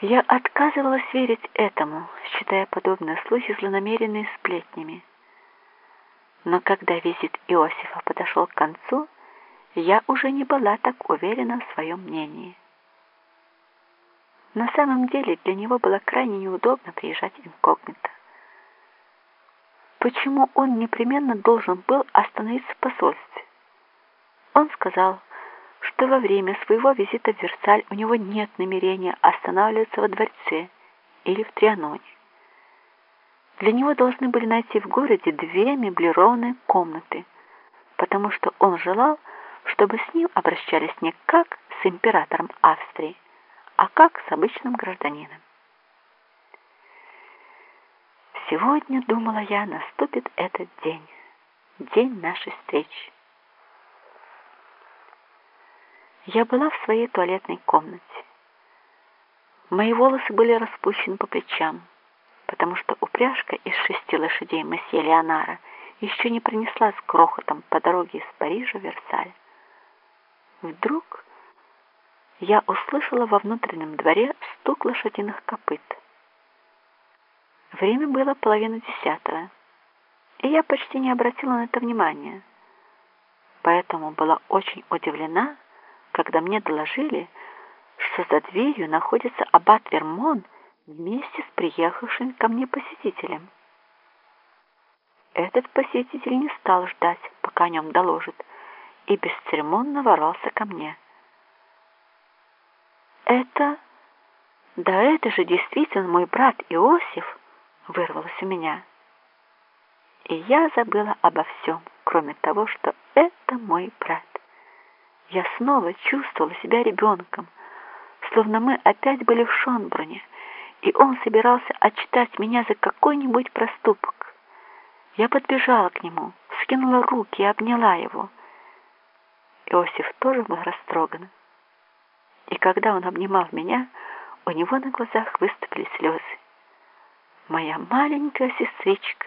Я отказывалась верить этому, считая подобные слухи злонамеренными сплетнями. Но когда визит Иосифа подошел к концу, я уже не была так уверена в своем мнении. На самом деле для него было крайне неудобно приезжать инкогнито. Почему он непременно должен был остановиться в посольстве? Он сказал, что во время своего визита в Версаль у него нет намерения останавливаться во дворце или в Трианоне. Для него должны были найти в городе две меблированные комнаты, потому что он желал, чтобы с ним обращались не как с императором Австрии, а как с обычным гражданином. Сегодня, думала я, наступит этот день, день нашей встречи. Я была в своей туалетной комнате. Мои волосы были распущены по плечам, потому что упряжка из шести лошадей месье Леонара еще не принесла с грохотом по дороге из Парижа в Версаль. Вдруг я услышала во внутреннем дворе стук лошадиных копыт. Время было половина десятого, и я почти не обратила на это внимания, поэтому была очень удивлена, когда мне доложили, что за дверью находится аббат Вермон вместе с приехавшим ко мне посетителем. Этот посетитель не стал ждать, пока о нем доложат, и бесцеремонно ворвался ко мне. «Это... да это же действительно мой брат Иосиф!» вырвалось у меня. И я забыла обо всем, кроме того, что это мой брат. Я снова чувствовала себя ребенком, словно мы опять были в Шонбруне, и он собирался отчитать меня за какой-нибудь проступок. Я подбежала к нему, скинула руки и обняла его. Иосиф тоже был растроган. И когда он обнимал меня, у него на глазах выступили слезы. Моя маленькая сестричка,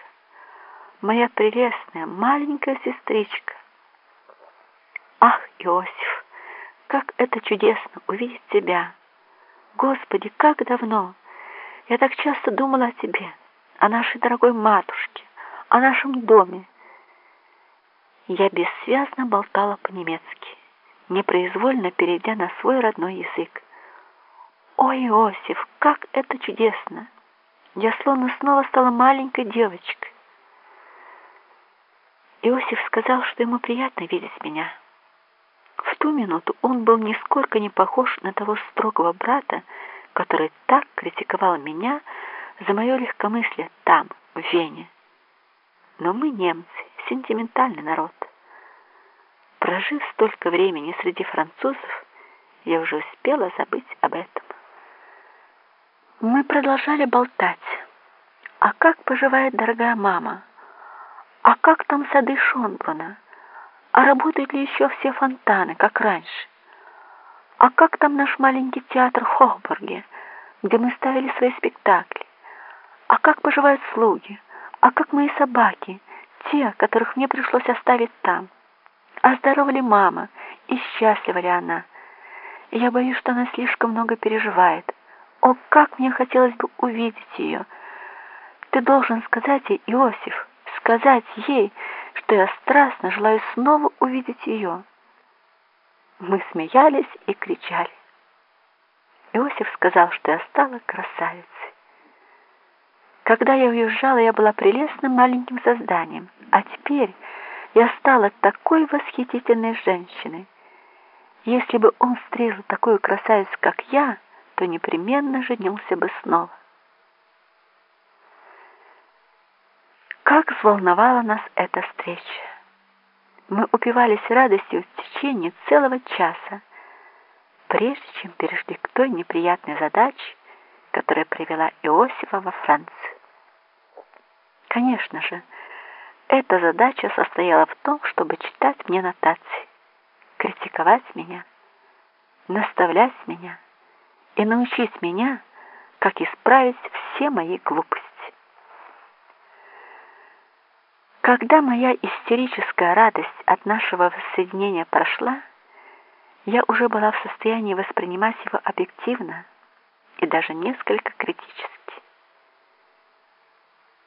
моя прелестная маленькая сестричка. Ах, Иосиф, как это чудесно увидеть тебя! Господи, как давно! Я так часто думала о тебе, о нашей дорогой матушке, о нашем доме. Я бессвязно болтала по-немецки, непроизвольно перейдя на свой родной язык. О, Иосиф, как это чудесно! Я словно снова стала маленькой девочкой. Иосиф сказал, что ему приятно видеть меня. Ту минуту он был нисколько не похож на того строгого брата, который так критиковал меня за мое легкомыслие там, в Вене. Но мы, немцы, сентиментальный народ. Прожив столько времени среди французов, я уже успела забыть об этом. Мы продолжали болтать. А как поживает дорогая мама? А как там сады Шонбруна? А работают ли еще все фонтаны, как раньше? А как там наш маленький театр в Хохбурге, где мы ставили свои спектакли? А как поживают слуги? А как мои собаки, те, которых мне пришлось оставить там? А здорова ли мама? И счастлива ли она? Я боюсь, что она слишком много переживает. О, как мне хотелось бы увидеть ее! Ты должен сказать ей, Иосиф, сказать ей, что я страстно желаю снова увидеть ее. Мы смеялись и кричали. Иосиф сказал, что я стала красавицей. Когда я уезжала, я была прелестным маленьким созданием, а теперь я стала такой восхитительной женщиной. Если бы он встретил такую красавицу, как я, то непременно женился бы снова. Как взволновала нас эта встреча! Мы упивались радостью в течение целого часа, прежде чем перешли к той неприятной задаче, которая привела Иосифа во Францию. Конечно же, эта задача состояла в том, чтобы читать мне нотации, критиковать меня, наставлять меня и научить меня, как исправить все мои глупости. Когда моя истерическая радость от нашего воссоединения прошла, я уже была в состоянии воспринимать его объективно, и даже несколько критически.